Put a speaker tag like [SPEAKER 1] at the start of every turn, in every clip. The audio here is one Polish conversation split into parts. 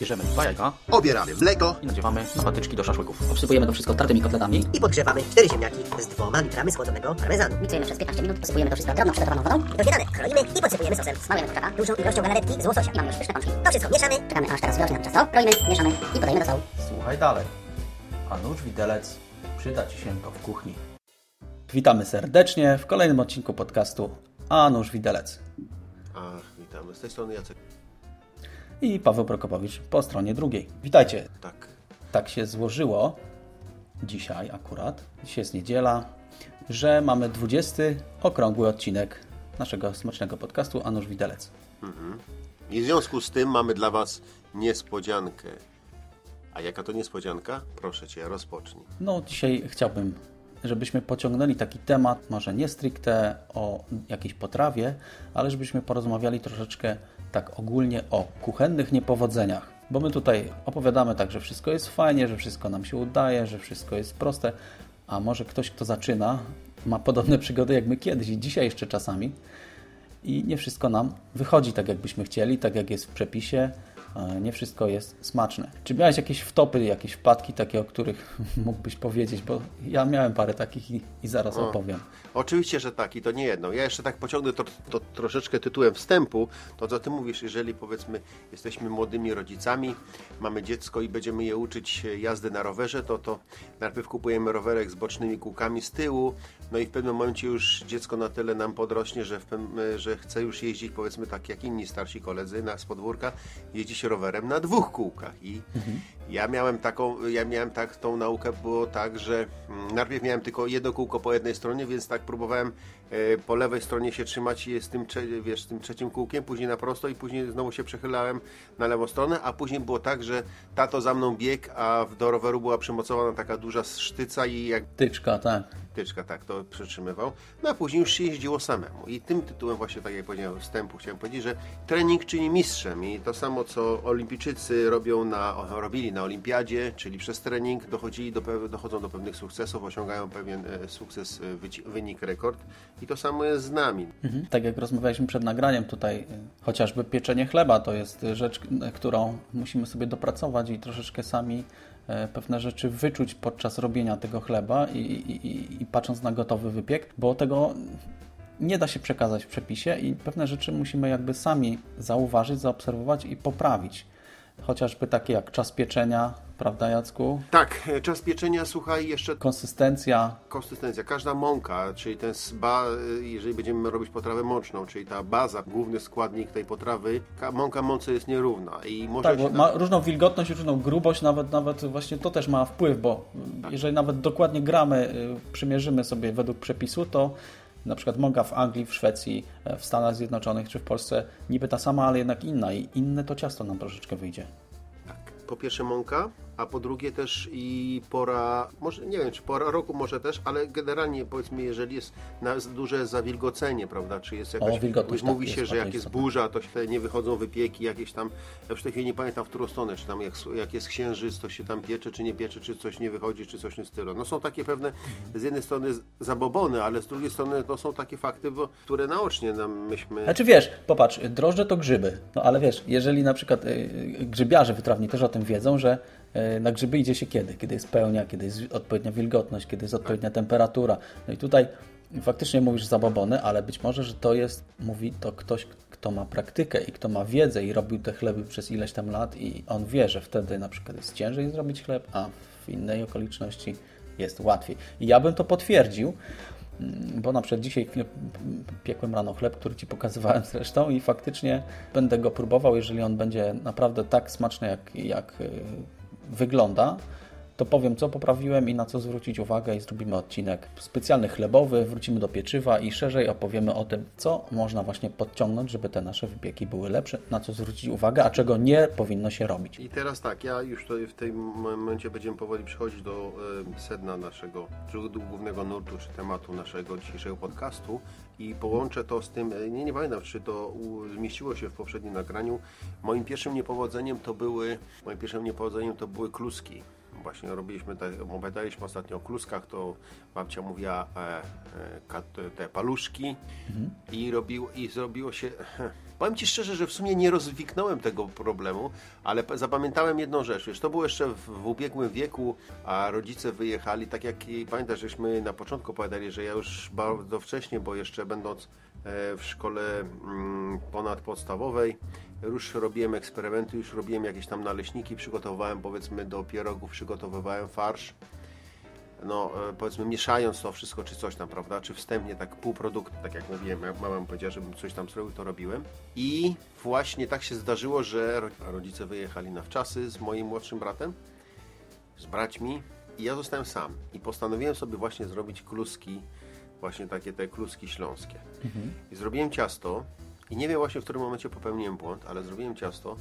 [SPEAKER 1] Bierzemy dwa jajka
[SPEAKER 2] Obieramy mleko
[SPEAKER 1] i nadziewamy na patyczki do szaszłyków.
[SPEAKER 3] Obsypujemy to wszystko tartymi kotletami.
[SPEAKER 4] I podgrzewamy cztery ziemniaki z dwoma litrami schłodzonego parmezanu.
[SPEAKER 5] Miksujemy przez 15 minut, posypujemy to wszystko drobną przygotowaną wodą.
[SPEAKER 4] Do śniadania kroimy i podsypujemy sosem.
[SPEAKER 5] Smalujemy kurczaka.
[SPEAKER 4] Dużą ilością galaretki z łososia.
[SPEAKER 5] I mamy już pyszne pączki.
[SPEAKER 4] To wszystko mieszamy.
[SPEAKER 5] Czekamy aż teraz wyrośnie nam ciasto. Kroimy, mieszamy i podajemy do stołu.
[SPEAKER 1] Słuchaj dalej. A nóż widelec przyda Ci się to w kuchni. Witamy serdecznie w kolejnym odcinku podcastu A nóż widelec.
[SPEAKER 2] Ach, witamy. Z tej strony Jacek.
[SPEAKER 1] I Paweł Prokopowicz po stronie drugiej. Witajcie.
[SPEAKER 2] Tak.
[SPEAKER 1] Tak się złożyło dzisiaj akurat, dzisiaj jest niedziela, że mamy 20 okrągły odcinek naszego smacznego podcastu A nóż widelec.
[SPEAKER 2] I w związku z tym mamy dla Was niespodziankę. A jaka to niespodzianka? Proszę Cię, rozpocznij.
[SPEAKER 1] No, dzisiaj chciałbym, żebyśmy pociągnęli taki temat, może nie stricte o jakiejś potrawie, ale żebyśmy porozmawiali troszeczkę tak ogólnie o kuchennych niepowodzeniach. Bo my tutaj opowiadamy tak, że wszystko jest fajnie, że wszystko nam się udaje, że wszystko jest proste, a może ktoś, kto zaczyna, ma podobne przygody jak my kiedyś i dzisiaj jeszcze czasami i nie wszystko nam wychodzi tak, jakbyśmy chcieli, tak jak jest w przepisie. E, Nie wszystko jest smaczne. Czy miałeś jakieś wtopy, jakieś wpadki takie, o których mógłbyś powiedzieć? Bo ja miałem parę takich i, i zaraz opowiem.
[SPEAKER 2] Oczywiście, że tak i to nie jedno. Ja jeszcze tak pociągnę to, to troszeczkę tytułem wstępu. To co Ty mówisz, jeżeli powiedzmy jesteśmy młodymi rodzicami, mamy dziecko i będziemy je uczyć jazdy na rowerze, to to najpierw kupujemy rowerek z bocznymi kółkami z tyłu, no i w pewnym momencie już dziecko na tyle nam podrośnie, że, w że chce już jeździć powiedzmy tak jak inni starsi koledzy na z podwórka, jeździć rowerem na dwóch kółkach i ja miałem taką, ja miałem tak, tą naukę było tak, że mm, najpierw miałem tylko jedno kółko po jednej stronie, więc tak próbowałem e, po lewej stronie się trzymać i z tym, wiesz, tym trzecim kółkiem, później na prosto i później znowu się przechylałem na lewą stronę, a później było tak, że tato za mną biegł, a do roweru była przymocowana taka duża sztyca i jak
[SPEAKER 1] Tyczka, tak.
[SPEAKER 2] Tyczka tak to przytrzymywał, no a później już się jeździło samemu. I tym tytułem właśnie, tak jak powiedziałem, wstępu chciałem powiedzieć, że trening czyni mistrzem i to samo, co olimpijczycy robią na, o, robili na olimpiadzie, czyli przez trening dochodzili do, dochodzą do pewnych sukcesów, osiągają pewien e, sukces, e, wynik, rekord i to samo jest z nami.
[SPEAKER 1] Mhm. Tak jak rozmawialiśmy przed nagraniem tutaj, y, chociażby pieczenie chleba to jest rzecz, którą musimy sobie dopracować i troszeczkę sami pewne rzeczy wyczuć podczas robienia tego chleba i, i, i, patrząc na gotowy wypiek, bo tego nie da się przekazać w przepisie i pewne rzeczy musimy jakby sami zauważyć, zaobserwować i poprawić. Chociażby takie jak czas pieczenia, prawda Jacku?
[SPEAKER 2] Tak, e, czas pieczenia, słuchaj, jeszcze
[SPEAKER 1] Konsystencja,
[SPEAKER 2] konsystencja. Każda mąka, czyli ten sba, jeżeli będziemy robić potrawę mączną, czyli ta baza, główny składnik tej potrawy, ka- mąka mące jest nierówna i może
[SPEAKER 1] Tak,
[SPEAKER 2] się
[SPEAKER 1] ma różną wilgotność, różną grubość, nawet, nawet właśnie to też ma wpływ, bo jeżeli nawet dokładnie gramy, y, przymierzymy sobie według przepisu, to na przykład mąka w Anglii, w Szwecji, e, w Stanach Zjednoczonych czy w Polsce niby ta sama, ale jednak inna i inne to ciasto nam troszeczkę wyjdzie.
[SPEAKER 2] Tak. Po pierwsze mąka, a po drugie też i pora, może nie wiem, czy pora roku może też, ale generalnie powiedzmy, jeżeli jest na duże zawilgocenie, prawda, czy jest jakaś,
[SPEAKER 1] wilgotność, tak,
[SPEAKER 2] mówi się,
[SPEAKER 1] jest
[SPEAKER 2] że jak
[SPEAKER 1] bardzo
[SPEAKER 2] jest
[SPEAKER 1] istotna.
[SPEAKER 2] burza, to się nie wychodzą wypieki jakieś tam, ja już w tej chwili nie pamiętam w którą stronę, czy tam jak, jak jest księżyc, to się tam piecze, czy nie piecze, czy coś nie wychodzi, czy coś nie stylu. No są takie pewne, z jednej strony zabobony, ale z drugiej strony to są takie fakty, bo, które naocznie nam myśmy...
[SPEAKER 1] Znaczy wiesz, popatrz, drożdże to grzyby, no ale wiesz, jeżeli na przykład y, y, grzybiarze wytrawni też o tym wiedzą, że y, na grzyby idzie się kiedy? Kiedy jest pełnia, kiedy jest odpowiednia wilgotność, kiedy jest odpowiednia temperatura. No i tutaj faktycznie mówisz zabobony, ale być może, że to jest, mówi to ktoś, kto ma praktykę i kto ma wiedzę i robił te chleby przez ileś tam lat i on wie, że wtedy na przykład jest ciężej zrobić chleb, a w innej okoliczności jest łatwiej. I ja bym to potwierdził, Mm, bo na przykład dzisiaj chwilę piekłem rano chleb, który Ci pokazywałem zresztą i faktycznie będę go próbował, jeżeli on będzie naprawdę tak smaczny, jak, jak y, wygląda, to powiem, co poprawiłem i na co zwrócić uwagę i zrobimy odcinek specjalny chlebowy, wrócimy do pieczywa i szerzej opowiemy o tym, co można właśnie podciągnąć, żeby te nasze wypieki były lepsze, na co zwrócić uwagę, a czego nie powinno się robić.
[SPEAKER 2] I teraz tak, ja już w tym momencie będziemy powoli przechodzić do sedna naszego, do głównego nurtu, czy tematu naszego dzisiejszego podcastu i połączę to z tym, e, nie, nie pamiętam, czy to zmieściło się w poprzednim nagraniu. Moim pierwszym niepowodzeniem to były, moim pierwszym niepowodzeniem to były kluski. Właśnie robiliśmy, te, opowiadaliśmy ostatnio o kluskach, to babcia mówiła e, e, te paluszki i, robił, i zrobiło się... Powiem Ci szczerze, że w sumie nie rozwiknąłem tego problemu, ale zapamiętałem jedną rzecz. Wiesz, to było jeszcze w, w ubiegłym wieku, a rodzice wyjechali, tak jak i pamiętasz, żeśmy na początku opowiadali, że ja już bardzo wcześnie, bo jeszcze będąc w szkole mm, ponadpodstawowej, już robiłem eksperymenty, już robiłem jakieś tam naleśniki, przygotowywałem powiedzmy do pierogów, przygotowywałem farsz no e, powiedzmy mieszając to wszystko, czy coś tam, prawda, czy wstępnie tak półprodukt, tak jak mówiłem, jak mama powiedziała, żebym coś tam zrobił, to robiłem. I właśnie tak się zdarzyło, że ro- rodzice wyjechali na wczasy z moim młodszym bratem, z braćmi i ja zostałem sam. I postanowiłem sobie właśnie zrobić kluski, właśnie takie te kluski śląskie. I zrobiłem ciasto i nie wiem właśnie w którym momencie popełniłem błąd, ale zrobiłem ciasto,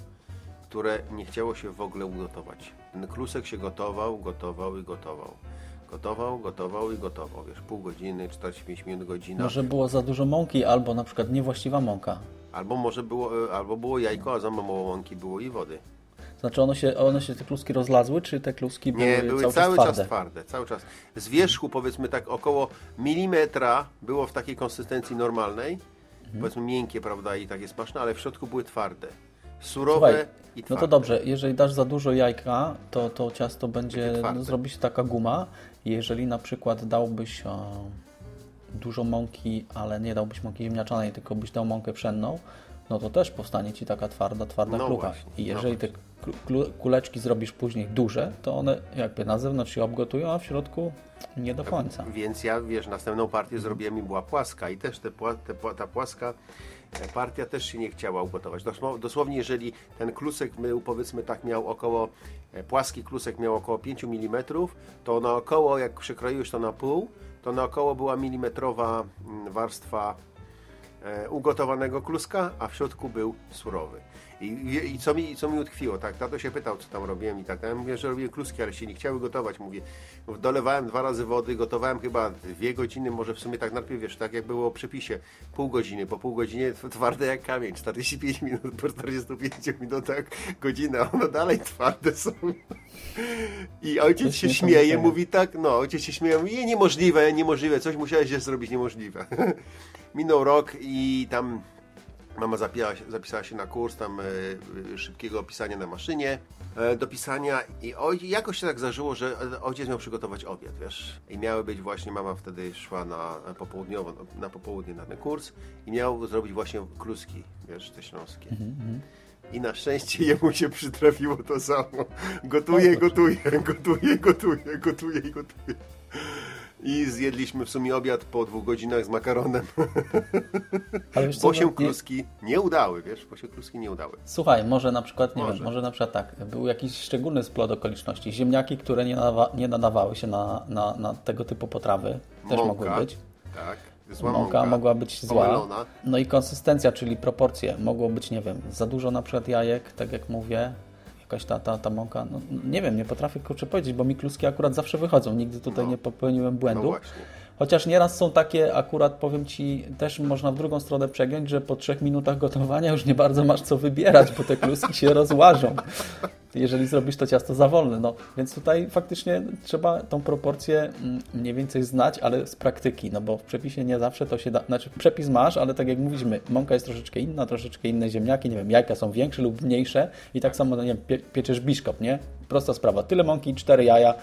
[SPEAKER 2] które nie chciało się w ogóle ugotować. Ten klusek się gotował, gotował i gotował. Gotował, gotował i gotował. Wiesz, pół godziny, 45 minut, godzina.
[SPEAKER 1] Może było za dużo mąki, albo na przykład niewłaściwa mąka.
[SPEAKER 2] Albo może było, e, albo było jajko, a za mało łąki było i wody.
[SPEAKER 1] Znaczy one się, one się te kluski rozlazły, czy te kluski były,
[SPEAKER 2] Nie, były
[SPEAKER 1] cały,
[SPEAKER 2] cały,
[SPEAKER 1] czas
[SPEAKER 2] czas
[SPEAKER 1] twarde?
[SPEAKER 2] twarde, cały czas. Z wierzchu powiedzmy tak około milimetra było w takiej konsystencji normalnej,
[SPEAKER 1] Mhm.
[SPEAKER 2] powiedzmy miękkie, prawda, i takie smaczne, ale w środku były twarde. Surowe
[SPEAKER 1] Słuchaj,
[SPEAKER 2] i
[SPEAKER 1] no
[SPEAKER 2] twarde.
[SPEAKER 1] to dobrze, jeżeli dasz za dużo jajka, to to ciasto będzie,
[SPEAKER 2] twarde.
[SPEAKER 1] no, zrobi się taka guma. Jeżeli na przykład dałbyś e, dużo mąki, ale nie dałbyś mąki ziemniaczanej, tylko byś dał mąkę pszenną, no to też powstanie Ci taka twarda, twarda
[SPEAKER 2] No
[SPEAKER 1] klucha.
[SPEAKER 2] właśnie,
[SPEAKER 1] I
[SPEAKER 2] no
[SPEAKER 1] jeżeli te klu- klu- kuleczki zrobisz później duże, to one jakby na zewnątrz się obgotują, a w środku nie do końca.
[SPEAKER 2] Więc ja, wiesz, następną partię zrobiłem i była płaska i też te, te, ta płaska e, partia też się nie chciała ugotować. Dosłownie, jeżeli ten klusek był, powiedzmy tak, miał około, e, płaski klusek miał około 5 mm, to naokoło, jak przekroiłeś to na pół, to naokoło była milimetrowa mm, warstwa e, ugotowanego kluska, a w środku był surowy. I, i, i co, mi, co mi utkwiło, tak, tato się pytał, co tam robiłem i tak, ja mówię, że robiłem kluski, ale się nie chciały gotować, mówię, dolewałem dwa razy wody, gotowałem chyba dwie godziny, może w sumie tak najpierw, wiesz, tak jak było w przepisie, pół godziny, po pół godzinie tw- twarde jak kamień, 45 minut, po 45 minutach godzina, one dalej twarde są. I ojciec się śmieje, mówi tak, no, ojciec się śmieje, mówi, nie, niemożliwe, niemożliwe, coś musiałeś zrobić niemożliwe. Minął rok i tam mama zapisała się, zapisała się na kurs tam e, szybkiego opisania na maszynie, e, do pisania i oj, jakoś się tak zdarzyło, że ojciec miał przygotować obiad, wiesz. I miały być właśnie, mama wtedy szła na popołudniowo, na popołudnie na ten kurs i miał zrobić właśnie kluski, wiesz, te śląskie. I na szczęście jemu się przytrafiło to samo. Gotuje, gotuje, gotuje, gotuje, gotuje gotuje. I zjedliśmy w sumie obiad po dwóch godzinach z makaronem.
[SPEAKER 1] Ale wiesz co,
[SPEAKER 2] Bo się
[SPEAKER 1] no, nie,
[SPEAKER 2] kluski nie udały, wiesz, bo się kluski nie udały.
[SPEAKER 1] Słuchaj, może na przykład, nie
[SPEAKER 2] Może.
[SPEAKER 1] wiem, może na przykład tak, był jakiś szczególny splot okoliczności. Ziemniaki, które nie, nadawa, nie nadawały się na, na, na tego typu potrawy, też
[SPEAKER 2] Mąka,
[SPEAKER 1] mogły być.
[SPEAKER 2] Tak, zła
[SPEAKER 1] Mąka mogła być zła. No i konsystencja, czyli proporcje. Mogło być, nie wiem, za dużo na przykład jajek, tak jak mówię, jakaś ta, ta, ta mąka. No, nie wiem, nie potrafię kurczę powiedzieć, bo mi kluski akurat zawsze wychodzą. Nigdy tutaj
[SPEAKER 2] No.
[SPEAKER 1] nie popełniłem
[SPEAKER 2] No
[SPEAKER 1] błędu.
[SPEAKER 2] właśnie.
[SPEAKER 1] Chociaż nieraz są takie, akurat powiem Ci, też można w drugą stronę przegiąć, że po trzech minutach gotowania już nie bardzo masz co wybierać, bo te kluski się rozłażą, jeżeli zrobisz to ciasto za wolne. No, więc tutaj faktycznie trzeba tą proporcję mm, mniej więcej znać, ale z praktyki, no bo w przepisie nie zawsze to się da, znaczy przepis masz, ale tak jak mówiliśmy, mąka jest troszeczkę inna, troszeczkę inne ziemniaki, nie wiem, jajka są większe lub mniejsze i tak samo, no nie wiem, pie, pieczesz biszkop, nie? Prosta sprawa, tyle mąki, cztery jaja,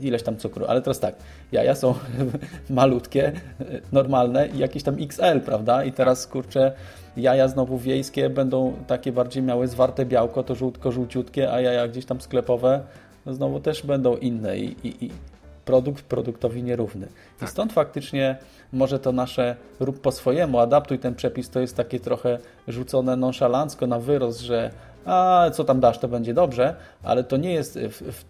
[SPEAKER 1] ileś tam cukru. Ale teraz tak, jaja są malutkie, e, normalne i jakieś tam XL, prawda? I teraz kurczę, jaja znowu wiejskie będą takie bardziej miały zwarte białko, to żółtko żółciutkie, a jaja gdzieś tam sklepowe no znowu też będą inne i, i, i produkt produktowi nierówny. I stąd faktycznie może to nasze rób po swojemu, adaptuj ten przepis, to jest takie trochę rzucone nonszalancko na wyrost, że a co tam dasz, to będzie dobrze, ale to nie jest w, w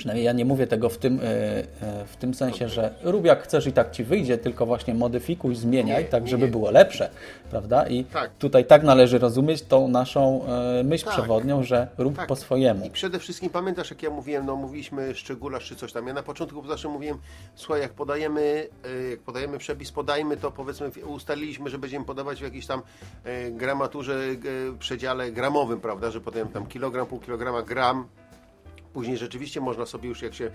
[SPEAKER 1] Przynajmniej ja nie mówię tego w tym, e, e, w tym sensie, że rób jak chcesz i tak ci wyjdzie, tylko właśnie modyfikuj, zmieniaj,
[SPEAKER 2] Nie,
[SPEAKER 1] tak żeby
[SPEAKER 2] nie.
[SPEAKER 1] było lepsze, prawda? I
[SPEAKER 2] Tak.
[SPEAKER 1] tutaj tak należy rozumieć tą naszą e, myśl
[SPEAKER 2] Tak.
[SPEAKER 1] przewodnią, że rób
[SPEAKER 2] Tak.
[SPEAKER 1] po swojemu.
[SPEAKER 2] I przede wszystkim pamiętasz, jak ja mówiłem, no mówiliśmy szczególarz czy coś tam. Ja na początku zawsze mówiłem, słuchaj, jak podajemy, jak podajemy przepis, podajmy to, powiedzmy, ustaliliśmy, że będziemy podawać w jakiejś tam gramaturze, przedziale gramowym, prawda, że podajemy tam kilogram, pół kilograma, gram, Później rzeczywiście można sobie już, jak się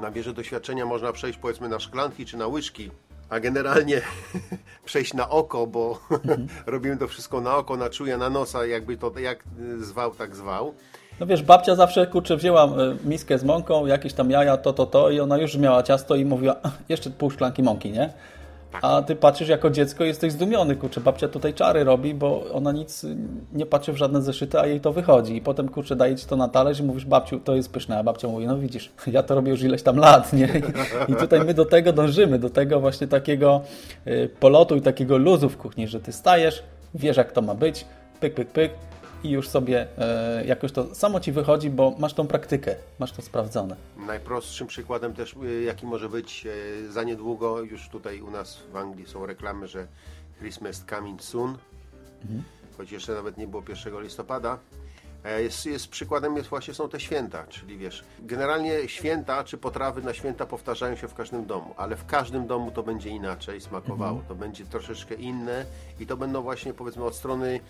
[SPEAKER 2] nabierze doświadczenia, można przejść powiedzmy na szklanki czy na łyżki, a generalnie przejść na oko, bo robimy to wszystko na oko, na czuje, na nosa, jakby to jak zwał, tak zwał.
[SPEAKER 1] No wiesz, babcia zawsze, kurczę, wzięła e, miskę z mąką, jakieś tam jaja, to, to, to i ona już miała ciasto i mówiła, "Ach, jeszcze pół szklanki mąki, nie? A ty patrzysz jako dziecko i jesteś zdumiony, kurczę, babcia tutaj czary robi, bo ona nic nie patrzy w żadne zeszyty, a jej to wychodzi. I potem, kurczę, daje ci to na talerz i mówisz, babciu, to jest pyszne. A babcia mówi, no widzisz, ja to robię już ileś tam lat, nie? I tutaj my do tego dążymy, do tego właśnie takiego y, polotu i takiego luzu w kuchni, że ty stajesz, wiesz jak to ma być, pyk, pyk, pyk i już sobie e, jakoś to samo ci wychodzi, bo masz tą praktykę, masz to sprawdzone.
[SPEAKER 2] Najprostszym przykładem też, y, jaki może być e, za niedługo, już tutaj u nas w Anglii są reklamy, że Christmas coming soon, choć jeszcze nawet nie było 1 listopada. E, Jest, jest przykładem jest właśnie są te święta, czyli wiesz, generalnie święta czy potrawy na święta powtarzają się w każdym domu, ale w każdym domu to będzie inaczej smakowało, to będzie troszeczkę inne i to będą właśnie powiedzmy od strony e,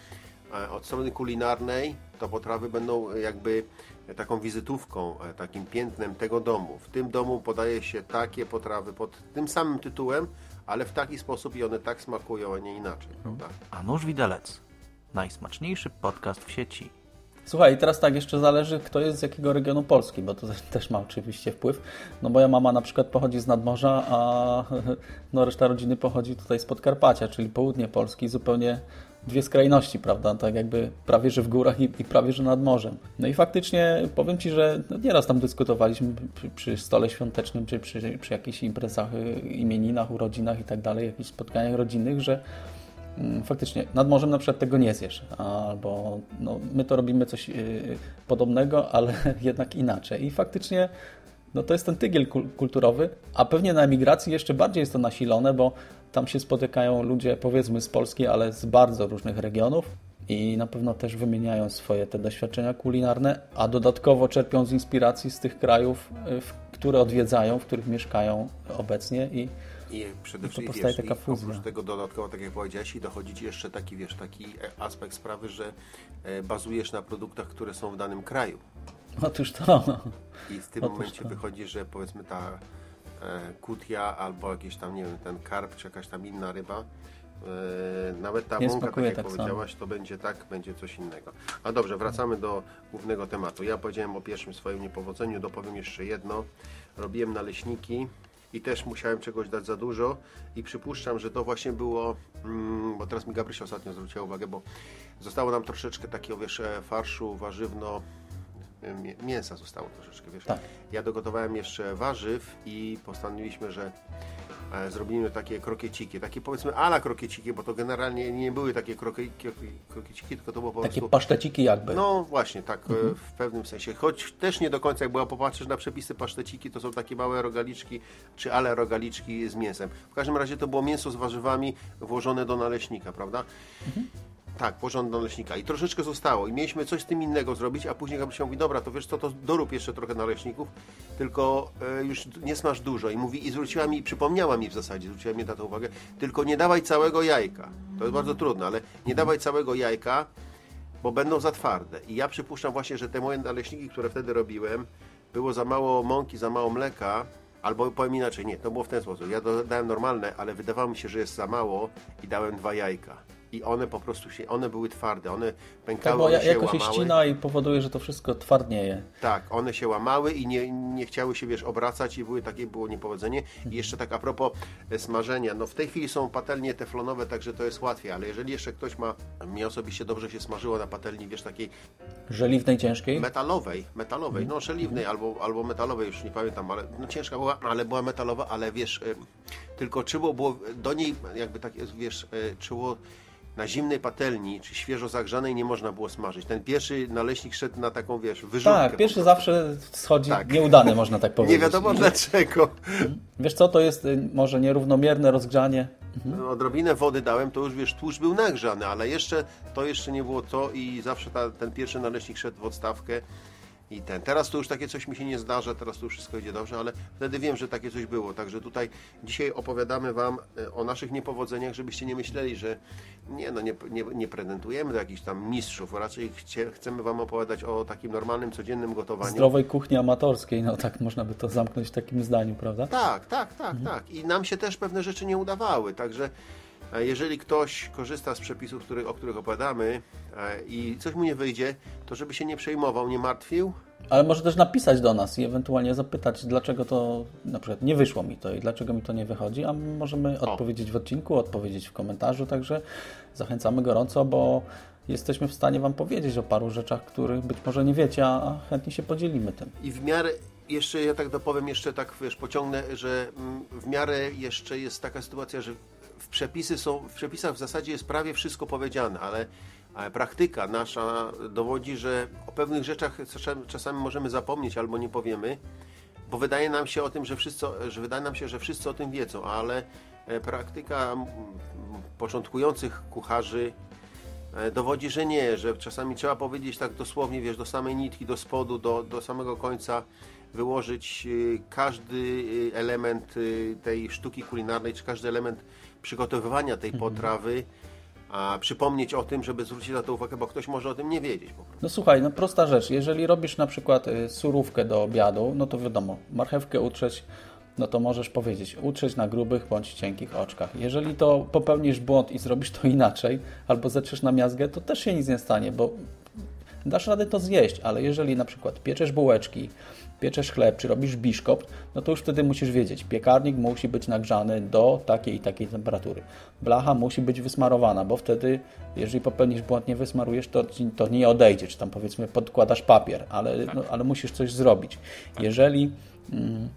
[SPEAKER 2] od strony kulinarnej to potrawy będą jakby taką wizytówką, e, takim piętnem tego domu. W tym domu podaje się takie potrawy pod tym samym tytułem, ale w taki sposób i one tak smakują, a nie inaczej. Prawda?
[SPEAKER 3] A nóż widelec. Najsmaczniejszy podcast w sieci.
[SPEAKER 1] Słuchaj, teraz tak jeszcze zależy, kto jest z jakiego regionu Polski, bo to też ma oczywiście wpływ. No moja mama na przykład pochodzi z nadmorza, a no reszta rodziny pochodzi tutaj z Podkarpacia, czyli południe Polski, zupełnie dwie skrajności, prawda? Tak jakby prawie że w górach i, i prawie że nad morzem. No i faktycznie powiem Ci, że no nieraz tam dyskutowaliśmy przy, przy stole świątecznym, czy przy, przy jakichś imprezach, y, imieninach, urodzinach i tak dalej, jakichś spotkaniach rodzinnych, że Mm, faktycznie nad morzem na przykład tego nie zjesz, albo no, my to robimy coś yy, podobnego, ale jednak inaczej. I faktycznie no, to jest ten tygiel kul- kulturowy, a pewnie na emigracji jeszcze bardziej jest to nasilone, bo tam się spotykają ludzie powiedzmy z Polski, ale z bardzo różnych regionów i na pewno też wymieniają swoje te doświadczenia kulinarne, a dodatkowo czerpią z inspiracji z tych krajów, y, które odwiedzają, w których mieszkają obecnie i
[SPEAKER 2] I przede
[SPEAKER 1] to
[SPEAKER 2] wszystkim
[SPEAKER 1] powstaje
[SPEAKER 2] wiesz,
[SPEAKER 1] taka fuzja.
[SPEAKER 2] oprócz tego dodatkowo, tak jak powiedziałeś, i dochodzi ci jeszcze taki, wiesz, taki aspekt sprawy, że e, bazujesz na produktach, które są w danym kraju.
[SPEAKER 1] otóż to...
[SPEAKER 2] I w tym
[SPEAKER 1] Otóż
[SPEAKER 2] momencie
[SPEAKER 1] to.
[SPEAKER 2] wychodzi, że powiedzmy ta kutia albo jakiś tam, nie wiem, ten karp, czy jakaś tam inna ryba, e, nawet ta mąka, tak jak
[SPEAKER 1] tak
[SPEAKER 2] powiedziałaś, to będzie tak, będzie coś innego. A dobrze, wracamy do głównego tematu. Ja powiedziałem o pierwszym swoim niepowodzeniu, dopowiem jeszcze jedno. Robiłem naleśniki i też musiałem czegoś dać za dużo i przypuszczam, że to właśnie było, mm, bo teraz mi Gabrysia ostatnio zwróciła uwagę, bo zostało nam troszeczkę takiego, wiesz, e, farszu warzywno, mięsa zostało troszeczkę, wiesz.
[SPEAKER 1] Tak.
[SPEAKER 2] Ja dogotowałem jeszcze warzyw i postanowiliśmy, że e, zrobimy takie krokieciki, takie powiedzmy ala krokieciki, bo to generalnie nie były takie krokie, krokieciki, tylko to było po
[SPEAKER 1] Takie
[SPEAKER 2] prostu...
[SPEAKER 1] paszteciki jakby.
[SPEAKER 2] No właśnie, tak e, w pewnym sensie. Choć też nie do końca, jak była popatrzysz na przepisy paszteciki, to są takie małe rogaliczki, czy ale rogaliczki z mięsem. W każdym razie to było mięso z warzywami włożone do naleśnika, prawda? Tak, włożone do. I troszeczkę zostało. I mieliśmy coś z tym innego zrobić, a później Gabrysia mówi, dobra, to wiesz co, to dorób jeszcze trochę naleśników, tylko e, już nie smaż dużo. I mówi, i zwróciła mi, przypomniała mi w zasadzie, zwróciła mi na to uwagę, tylko nie dawaj całego jajka. To jest bardzo trudne, ale nie dawaj całego jajka, bo będą za twarde. I ja przypuszczam właśnie, że te moje naleśniki, które wtedy robiłem, było za mało mąki, za mało mleka, albo powiem inaczej, nie, to było w ten sposób. Ja dodałem normalne, ale wydawało mi się, że jest za mało i dałem dwa jajka. I one po prostu się, one były twarde, one pękały,
[SPEAKER 1] Tak, bo
[SPEAKER 2] one się
[SPEAKER 1] jako się
[SPEAKER 2] łamały.
[SPEAKER 1] ścina i powoduje, że to wszystko twardnieje.
[SPEAKER 2] Tak, one się łamały i nie, nie chciały się, wiesz, obracać i były takie, było niepowodzenie. I jeszcze tak a propos e, smażenia, no w tej chwili są patelnie teflonowe, także to jest łatwiej, ale jeżeli jeszcze ktoś ma, mnie osobiście dobrze się smażyło na patelni, wiesz, takiej
[SPEAKER 1] Żeliwnej, ciężkiej.
[SPEAKER 2] metalowej, metalowej, no szeliwnej albo, albo metalowej, już nie pamiętam, ale no, ciężka była, ale była metalowa, ale wiesz, y, tylko czyło było do niej jakby tak, wiesz, y, czyło na zimnej patelni, czy świeżo zagrzanej nie można było smażyć. Ten pierwszy naleśnik szedł na taką, wiesz, wyrzutkę.
[SPEAKER 1] Tak, pierwszy zawsze schodzi
[SPEAKER 2] Tak.
[SPEAKER 1] nieudany, można tak powiedzieć.
[SPEAKER 2] Nie wiadomo dlaczego.
[SPEAKER 1] Wiesz co, to jest y, może nierównomierne rozgrzanie.
[SPEAKER 2] No, odrobinę wody dałem, to już wiesz, tłuszcz był nagrzany, ale jeszcze to jeszcze nie było to i zawsze ta, ten pierwszy naleśnik szedł w odstawkę I ten. Teraz to już takie coś mi się nie zdarza, teraz to już wszystko idzie dobrze, ale wtedy wiem, że takie coś było. Także tutaj dzisiaj opowiadamy Wam e, o naszych niepowodzeniach, żebyście nie myśleli, że nie, no nie, nie, nie pretendujemy do jakichś tam mistrzów. Raczej chcie, chcemy Wam opowiadać o takim normalnym, codziennym gotowaniu.
[SPEAKER 1] Zdrowej kuchni amatorskiej, no tak można by to zamknąć w takim zdaniu, prawda?
[SPEAKER 2] Tak, tak, tak, tak. I nam się też pewne rzeczy nie udawały, także jeżeli ktoś korzysta z przepisów, który, o których opowiadamy e, i coś mu nie wyjdzie, to żeby się nie przejmował, nie martwił.
[SPEAKER 1] Ale może też napisać do nas i ewentualnie zapytać, dlaczego to na przykład nie wyszło mi to i dlaczego mi to nie wychodzi, a my możemy odpowiedzieć w odcinku, odpowiedzieć w komentarzu, także zachęcamy gorąco, bo jesteśmy w stanie Wam powiedzieć o paru rzeczach, których być może nie wiecie, a chętnie się podzielimy tym.
[SPEAKER 2] I w miarę, jeszcze ja tak dopowiem, jeszcze tak wiesz, pociągnę, że mm, w miarę jeszcze jest taka sytuacja, że w przepisy są, w przepisach w zasadzie jest prawie wszystko powiedziane, ale, ale praktyka nasza dowodzi, że o pewnych rzeczach czasami- możemy zapomnieć albo nie powiemy, bo wydaje nam się o tym, że wszyscy, że wydaje nam się, że wszyscy o tym wiedzą, ale e, praktyka początkujących kucharzy E, dowodzi, że nie, że czasami trzeba powiedzieć tak dosłownie, wiesz, do samej nitki, do spodu, do, do samego końca, wyłożyć y, każdy y, element y, tej sztuki kulinarnej, czy każdy element przygotowywania tej potrawy, a przypomnieć o tym, żeby zwrócić na to uwagę, bo ktoś może o tym nie wiedzieć.
[SPEAKER 1] No słuchaj, no prosta rzecz. Jeżeli robisz na przykład y, surówkę do obiadu, no to wiadomo, marchewkę utrzeć, no to możesz powiedzieć, utrzeć na grubych bądź cienkich oczkach. Jeżeli to popełnisz błąd i zrobisz to inaczej, albo zetrzesz na miazgę, to też się nic nie stanie, bo dasz radę to zjeść, ale jeżeli na przykład pieczesz bułeczki, pieczesz chleb, czy robisz biszkopt, no to już wtedy musisz wiedzieć, piekarnik musi być nagrzany do takiej i takiej temperatury. Blacha musi być wysmarowana, bo wtedy, jeżeli popełnisz błąd, nie wysmarujesz, to, to nie odejdzie, czy tam powiedzmy podkładasz papier, ale, no, ale musisz coś zrobić. Jeżeli mm,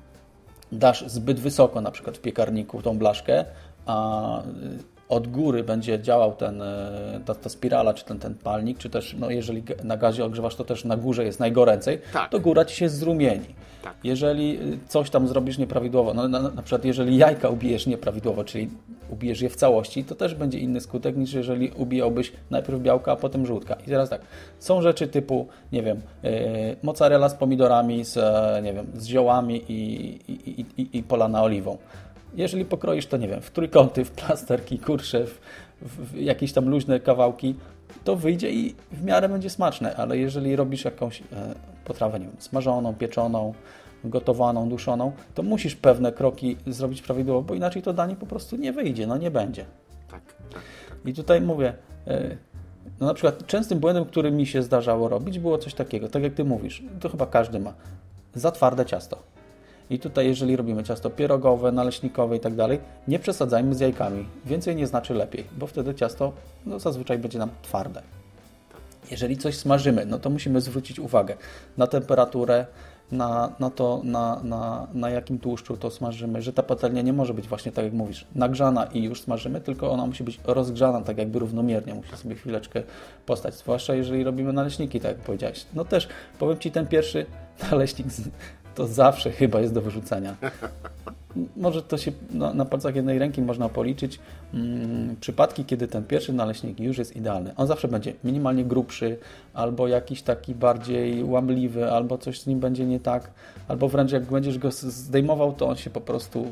[SPEAKER 1] dasz zbyt wysoko na przykład w piekarniku tą blaszkę, a y, od góry będzie działał ten, e, ta, ta spirala, czy ten, ten palnik, czy też no, jeżeli na gazie ogrzewasz, to też na górze jest najgoręcej,
[SPEAKER 2] Tak.
[SPEAKER 1] to góra Ci się zrumieni.
[SPEAKER 2] Tak.
[SPEAKER 1] Jeżeli y, coś tam zrobisz nieprawidłowo, no, na, na przykład jeżeli jajka ubijesz nieprawidłowo, czyli ubijesz je w całości, to też będzie inny skutek niż jeżeli ubijałbyś najpierw białka, a potem żółtka. I teraz tak, są rzeczy typu, nie wiem, yy, mozzarella z pomidorami, z, e, nie wiem, z ziołami i, i, i, i, i polana oliwą. Jeżeli pokroisz to, nie wiem, w trójkąty, w plasterki, kurcze, w, w, jakieś tam luźne kawałki, to wyjdzie i w miarę będzie smaczne, ale jeżeli robisz jakąś e, potrawę, nie wiem, smażoną, pieczoną, gotowaną, duszoną, to musisz pewne kroki zrobić prawidłowo, bo inaczej to danie po prostu nie wyjdzie, no nie będzie.
[SPEAKER 2] Tak, tak.
[SPEAKER 1] I tutaj mówię, e, no na przykład częstym błędem, który mi się zdarzało robić, było coś takiego, tak jak Ty mówisz, to chyba każdy ma, za twarde ciasto. I tutaj, jeżeli robimy ciasto pierogowe, naleśnikowe i tak dalej, nie przesadzajmy z jajkami. Więcej nie znaczy lepiej, bo wtedy ciasto no, zazwyczaj będzie nam twarde. Jeżeli coś smażymy, no to musimy zwrócić uwagę na temperaturę, na, na to, na, na, na jakim tłuszczu to smażymy, że ta patelnia nie może być właśnie tak jak mówisz, nagrzana i już smażymy, tylko ona musi być rozgrzana tak jakby równomiernie, musi sobie chwileczkę postać, zwłaszcza jeżeli robimy naleśniki, tak jak powiedziałeś. No też, powiem Ci, ten pierwszy naleśnik to zawsze chyba jest do wyrzucenia. Może to się na, na palcach jednej ręki można policzyć mm, przypadki, kiedy ten pierwszy naleśnik już jest idealny. On zawsze będzie minimalnie grubszy, albo jakiś taki bardziej łamliwy, albo coś z nim będzie nie tak, albo wręcz jak będziesz go zdejmował, to on się po prostu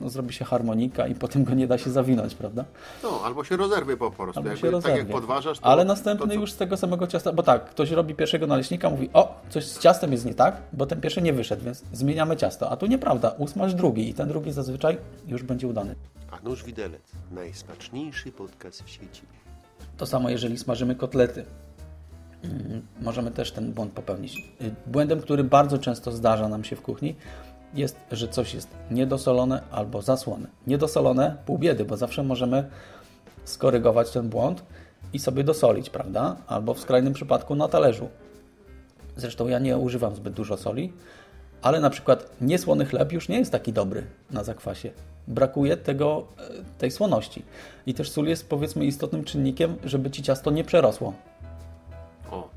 [SPEAKER 1] no, zrobi się harmonika i potem go nie da się zawinąć, prawda?
[SPEAKER 2] No, albo się rozerwie po prostu.
[SPEAKER 1] Albo
[SPEAKER 2] Jakby,
[SPEAKER 1] się
[SPEAKER 2] tak jak
[SPEAKER 1] rozerwie.
[SPEAKER 2] podważasz, to,
[SPEAKER 1] Ale
[SPEAKER 2] to
[SPEAKER 1] następny
[SPEAKER 2] co?
[SPEAKER 1] już z tego samego ciasta, bo tak, ktoś robi pierwszego naleśnika, mówi, o, coś z ciastem jest nie tak, bo ten pierwszy nie wyszedł, więc zmieniamy ciasto. A tu nieprawda, usmaż drugi i ten drugi zazwyczaj już będzie udany.
[SPEAKER 2] A nóż widelec. Najsmaczniejszy podcast w sieci.
[SPEAKER 1] To samo, jeżeli smażymy kotlety. Mm, Możemy też ten błąd popełnić. Y, Błędem, który bardzo często zdarza nam się w kuchni, jest, że coś jest niedosolone albo zasłone. Niedosolone, pół biedy, bo zawsze możemy skorygować ten błąd i sobie dosolić, prawda? Albo w skrajnym przypadku na talerzu. Zresztą ja nie używam zbyt dużo soli, ale na przykład niesłony chleb już nie jest taki dobry na zakwasie. Brakuje tego, e, tej słoności. I też sól jest powiedzmy istotnym czynnikiem, żeby ci ciasto nie przerosło.
[SPEAKER 2] O,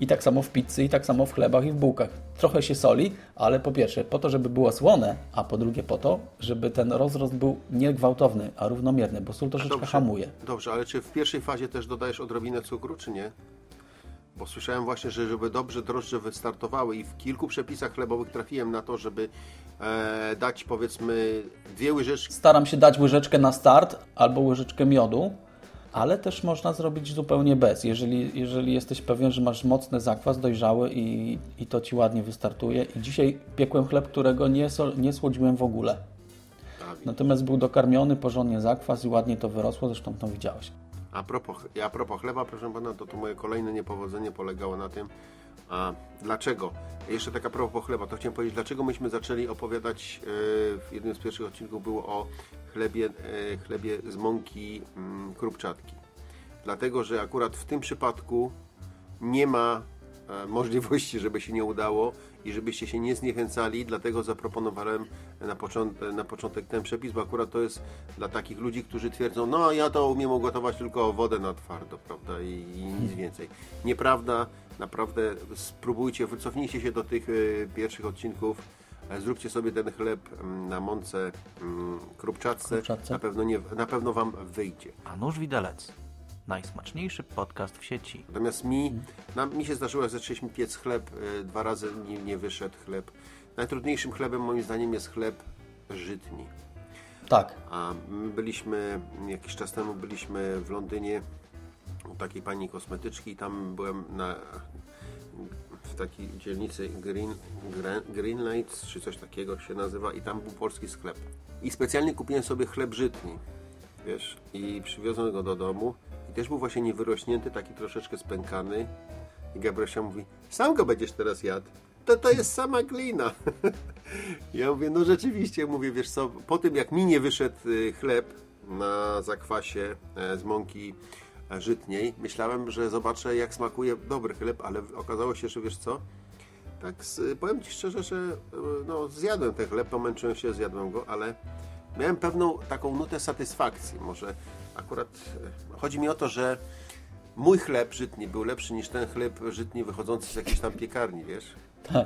[SPEAKER 1] I tak samo w pizzy, i tak samo w chlebach i w bułkach. Trochę się soli, ale po pierwsze po to, żeby było słone, a po drugie po to, żeby ten rozrost był nie gwałtowny, a równomierny, bo sól troszeczkę hamuje.
[SPEAKER 2] Dobrze, ale czy w pierwszej fazie też dodajesz odrobinę cukru, czy nie? Bo słyszałem właśnie, że żeby dobrze drożdże wystartowały i w kilku przepisach chlebowych trafiłem na to, żeby e, dać powiedzmy dwie łyżeczki
[SPEAKER 1] Staram się dać łyżeczkę na start albo łyżeczkę miodu, ale też można zrobić zupełnie bez. Jeżeli, jeżeli jesteś pewien, że masz mocny zakwas, dojrzały i, i to Ci ładnie wystartuje. I dzisiaj piekłem chleb, którego nie, sol- nie słodziłem w ogóle. Natomiast był dokarmiony porządnie zakwas i ładnie to wyrosło, zresztą to widziałeś.
[SPEAKER 2] A propos, a propos chleba, proszę pana, to, to moje kolejne niepowodzenie polegało na tym, a dlaczego? Jeszcze taka propos chleba, to chciałem powiedzieć, dlaczego myśmy zaczęli opowiadać, e, w jednym z pierwszych odcinków było o chlebie, e, chlebie z mąki mm, krupczatki. Dlatego, że akurat w tym przypadku nie ma możliwości, żeby się nie udało i żebyście się nie zniechęcali, dlatego zaproponowałem na, początek, na początek ten przepis, bo akurat to jest dla takich ludzi, którzy twierdzą, no ja to umiem ugotować tylko wodę na twardo, prawda, i, i nic więcej. Nieprawda, naprawdę spróbujcie, wycofnijcie się do tych e, pierwszych odcinków, e, zróbcie sobie ten chleb mm, na mące mm, krupczatce,
[SPEAKER 1] Krupczatce.
[SPEAKER 2] Na, pewno nie, na pewno Wam wyjdzie.
[SPEAKER 3] A nóż widelec. Najsmaczniejszy podcast w sieci.
[SPEAKER 2] Natomiast mi, na, mi się zdarzyło, jak zaczęliśmy piec chleb, y, dwa razy nie, nie wyszedł chleb. Najtrudniejszym chlebem moim zdaniem jest chleb żytni.
[SPEAKER 1] Tak,
[SPEAKER 2] A my byliśmy, jakiś czas temu byliśmy w Londynie u takiej pani kosmetyczki i tam byłem na, w takiej dzielnicy Green, Green, Greenlights, czy coś takiego się nazywa i tam był polski sklep. I specjalnie kupiłem sobie chleb żytni, wiesz, i przywiozłem go do domu też był właśnie niewyrośnięty, taki troszeczkę spękany i Gabrysia mówi, sam go będziesz teraz jadł. To to jest sama glina. Ja mówię, no rzeczywiście, mówię, wiesz co, po tym jak mi nie wyszedł y, chleb na zakwasie e, z mąki e, żytniej, myślałem, że zobaczę jak smakuje dobry chleb, ale okazało się, że wiesz co, tak powiem Ci szczerze, że e, no, zjadłem ten chleb, pomęczyłem się, zjadłem go, ale miałem pewną taką nutę satysfakcji. Może akurat e, chodzi mi o to, że mój chleb żytni był lepszy niż ten chleb żytni wychodzący z jakiejś tam piekarni, wiesz?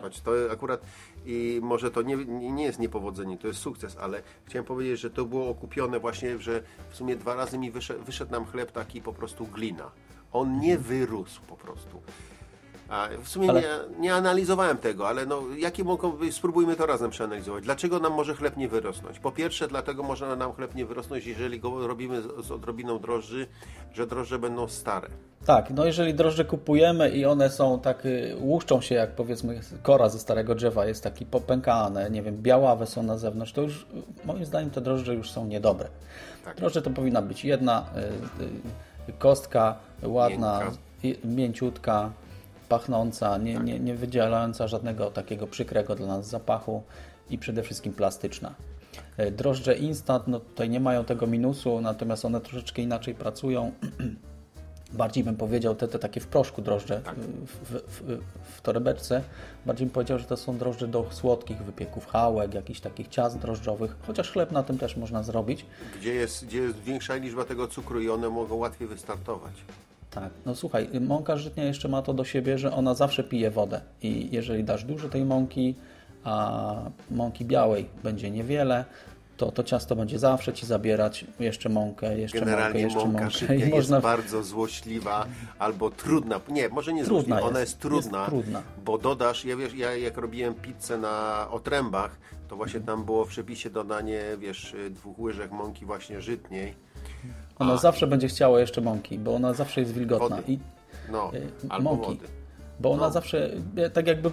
[SPEAKER 2] Choć to akurat i może to nie, nie nie jest niepowodzenie, to jest sukces, ale chciałem powiedzieć, że to było okupione właśnie, że w sumie dwa razy mi wyszedł, wyszedł nam chleb taki po prostu glina. On nie wyrósł po prostu. A w sumie
[SPEAKER 1] Ale-
[SPEAKER 2] nie, nie analizowałem tego, ale no, jakie mogą być, spróbujmy to razem przeanalizować. Dlaczego nam może chleb nie wyrosnąć? Po pierwsze, dlatego może nam chleb nie wyrosnąć, jeżeli go robimy z, odrobiną drożdży, że drożdże będą stare.
[SPEAKER 1] Tak, no jeżeli drożdże kupujemy i one są tak, y, łuszczą się jak powiedzmy kora ze starego drzewa, jest taki popękane, nie wiem, białawe są na zewnątrz, to już moim zdaniem te drożdże już są niedobre.
[SPEAKER 2] Tak.
[SPEAKER 1] Drożdże to powinna być jedna y, y, kostka, ładna, mięciutka, pachnąca, nie,
[SPEAKER 2] Tak.
[SPEAKER 1] nie, nie wydzielająca żadnego takiego przykrego dla nas zapachu i przede wszystkim plastyczna. Y, Drożdże instant, no tutaj nie mają tego minusu, natomiast one troszeczkę inaczej pracują bardziej bym powiedział te, te takie w proszku drożdże
[SPEAKER 2] Tak.
[SPEAKER 1] w, w, w, torebeczce, bardziej bym powiedział, że to są drożdże do słodkich wypieków, chałek, jakichś takich ciast drożdżowych, chociaż chleb na tym też można zrobić.
[SPEAKER 2] Gdzie jest, gdzie jest większa liczba tego cukru i one mogą łatwiej wystartować.
[SPEAKER 1] Tak, no słuchaj, mąka żytnia jeszcze ma to do siebie, że ona zawsze pije wodę i jeżeli dasz dużo tej mąki, a mąki białej będzie niewiele, to to ciasto będzie zawsze Ci zabierać jeszcze mąkę, jeszcze mąkę,
[SPEAKER 2] Generalnie
[SPEAKER 1] jeszcze
[SPEAKER 2] mąka
[SPEAKER 1] mąkę. I
[SPEAKER 2] jest
[SPEAKER 1] można
[SPEAKER 2] bardzo złośliwa albo trudna. Nie, może nie
[SPEAKER 1] Trudna
[SPEAKER 2] złośliwa, ona
[SPEAKER 1] jest.
[SPEAKER 2] jest trudna,
[SPEAKER 1] Jest trudna.
[SPEAKER 2] bo dodasz, ja wiesz, ja jak robiłem pizzę na otrębach, to właśnie tam było w przepisie dodanie, wiesz, dwóch łyżek mąki właśnie żytniej.
[SPEAKER 1] Ona
[SPEAKER 2] A,
[SPEAKER 1] zawsze będzie chciała jeszcze mąki, bo ona zawsze jest wilgotna.
[SPEAKER 2] Wody.
[SPEAKER 1] I
[SPEAKER 2] No,
[SPEAKER 1] y,
[SPEAKER 2] albo
[SPEAKER 1] mąki.
[SPEAKER 2] wody.
[SPEAKER 1] Bo ona
[SPEAKER 2] No.
[SPEAKER 1] zawsze, tak jakby,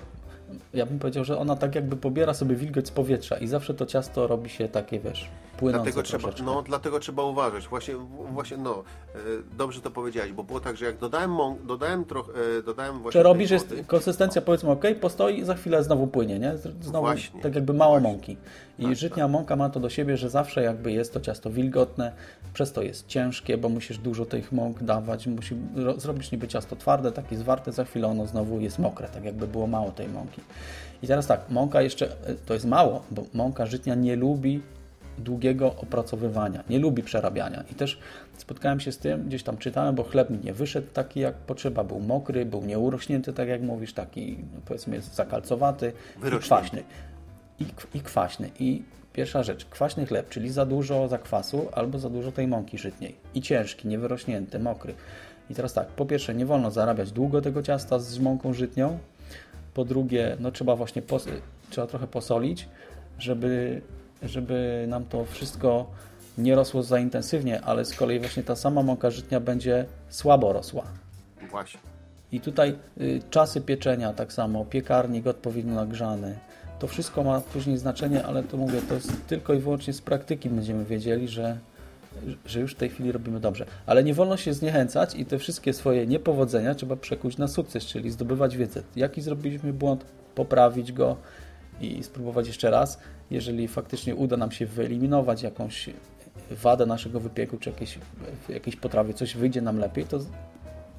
[SPEAKER 1] ja bym powiedział, że ona tak jakby pobiera sobie wilgoć z powietrza i zawsze to ciasto robi się takie, wiesz, płynące
[SPEAKER 2] Dlatego trzeba, no, dlatego trzeba uważać. Właśnie, właśnie no, e, dobrze to powiedziałeś, bo było tak, że jak dodałem mąk, dodałem trochę, e, dodałem właśnie
[SPEAKER 1] Czy robisz, jest konsystencja powiedzmy ok, postoi i za chwilę znowu płynie, nie? Znowu
[SPEAKER 2] Właśnie.
[SPEAKER 1] tak jakby mało
[SPEAKER 2] Właśnie.
[SPEAKER 1] mąki. I żytnia mąka ma to do siebie, że zawsze jakby jest to ciasto wilgotne, przez to jest ciężkie, bo musisz dużo tych mąk dawać, musi ro- zrobić niby ciasto twarde, takie zwarte, za chwilę ono znowu jest mokre, tak jakby było mało tej mąki. I teraz tak, mąka jeszcze, e, to jest mało, bo mąka żytnia nie lubi długiego opracowywania, nie lubi przerabiania. I też spotkałem się z tym, gdzieś tam czytałem, bo chleb mi nie wyszedł taki jak potrzeba, był mokry, był nieurośnięty, tak jak mówisz, taki no powiedzmy jest zakalcowaty i
[SPEAKER 2] Wyrośnięty.
[SPEAKER 1] kwaśny. I, I kwaśny. I pierwsza rzecz, kwaśny chleb, czyli za dużo zakwasu albo za dużo tej mąki żytniej. I ciężki, niewyrośnięty, mokry. I teraz tak, po pierwsze nie wolno zarabiać długo tego ciasta z mąką żytnią, po drugie no trzeba właśnie trzeba trochę posolić, żeby, żeby nam to wszystko nie rosło za intensywnie, ale z kolei właśnie ta sama mąka żytnia będzie słabo rosła.
[SPEAKER 2] Właśnie.
[SPEAKER 1] I tutaj y, czasy pieczenia tak samo, piekarnik odpowiednio nagrzany. To wszystko ma później znaczenie, ale to mówię, to jest tylko i wyłącznie z praktyki będziemy wiedzieli, że, że już w tej chwili robimy dobrze. Ale nie wolno się zniechęcać i te wszystkie swoje niepowodzenia trzeba przekuć na sukces, czyli zdobywać wiedzę. Jaki zrobiliśmy błąd, poprawić go i spróbować jeszcze raz. Jeżeli faktycznie uda nam się wyeliminować jakąś wadę naszego wypieku, czy jakieś, jakiejś potrawie coś wyjdzie nam lepiej, to